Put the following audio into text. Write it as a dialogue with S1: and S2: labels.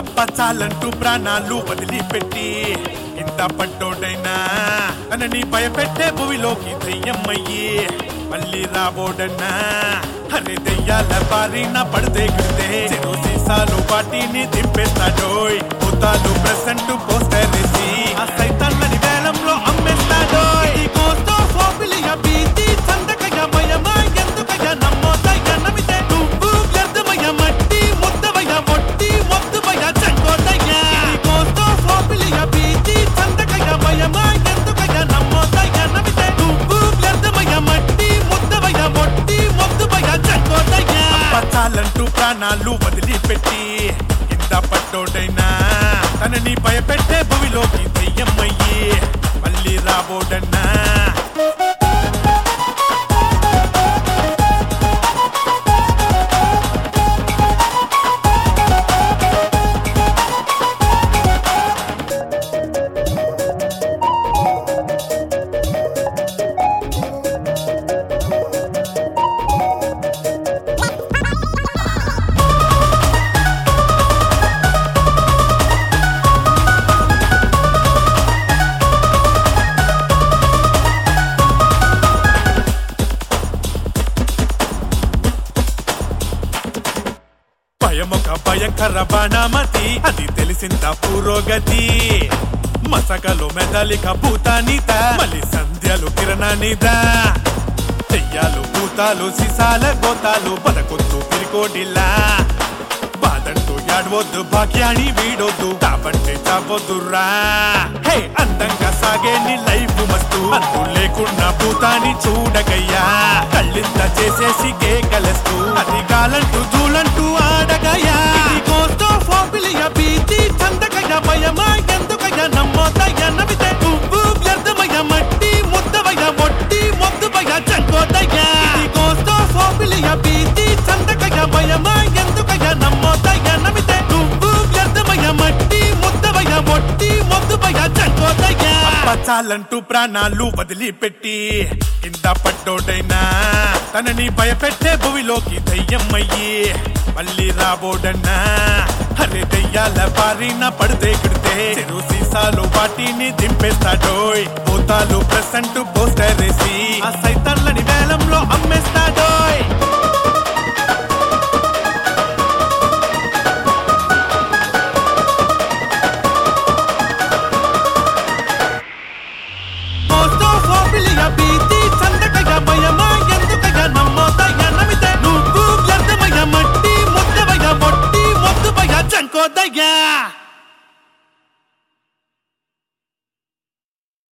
S1: అబ్బ చాలంటూ ప్రాణాలు వదిలిపెట్టి ఇంత పట్టోడైనా తనని భయపెట్టే భూమిలోకి దయ్యమ్మయ్యి మళ్ళీ రాబోడన్నా. అరే దెయ్యాల బారిన పడితే గుర్తే చెరు సీసాలు వాటిని దింపేస్తాడోయ్. భూతాలు ప్రెసెంట్ పోస్టర్ వేసి ఆ సైతాన్న ప్రాణాలు వదిలిపెట్టి ఎంత పట్టోడైనా తనని భయపెట్టే భూమిలోకి దెయ్యమ్మయ్యి మళ్ళీ రాబోడన్నా. భయమొక భయంకర బాణామతి. అది తెలిసింత పురోగతి? మసకలు మెదలిక భూతానిత. మళ్ళీ సంధ్యలు కిరణానిద చెయ్యాలు భూతాలు సీసాల గోతాలు. బతకొద్దు పిరికోడిల్లా బాదంటూ యాడవద్దు భాగ్యాన్ని వీడొద్దు. కాబట్టి చావద్దురా. హే అందంగా సాగే నీ లైఫ్ మస్తు. అంతు లేకుండా భూతాన్ని చూడకయ్యా. కళ్ళింత చేసేసి కేకలేస్తూ. అది కాలంటూ దూలంటూ నమ్మోదయ్య నువ్వు వ్యర్థమయ్య మట్టి ముద్దవయ్య మొట్టి మొద్దువయ్య చంకోదయ్య. కోస్తో ఫోబిలియ భీతి చందకయ్య భయమా ఎందుకయ్య నమ్మోదయ్య. నవితే నువ్వు వ్యర్థమయ్య మట్టి ముద్దవయ్య మొట్టి మొద్దువయ్య చంకోదయ్య. చాలంటూ ప్రాణాలు వదిలిపెట్టి కింద పట్టోడైనా తనని భయపెట్టే భూమిలోకి దయ్యమ్మయ్యి మళ్ళీ రాబోడన్నా. అరే దెయ్యాల బారిన పడితే గిడితే చెరు సీసాలు వాటిని దింపేస్తాడోయ్ పోతాలు ప్రెసెంట్ పోస్టర్ వేసి ఆ సైతాన్లని వేలంలో అమ్మేస్తాడోయ్ Again.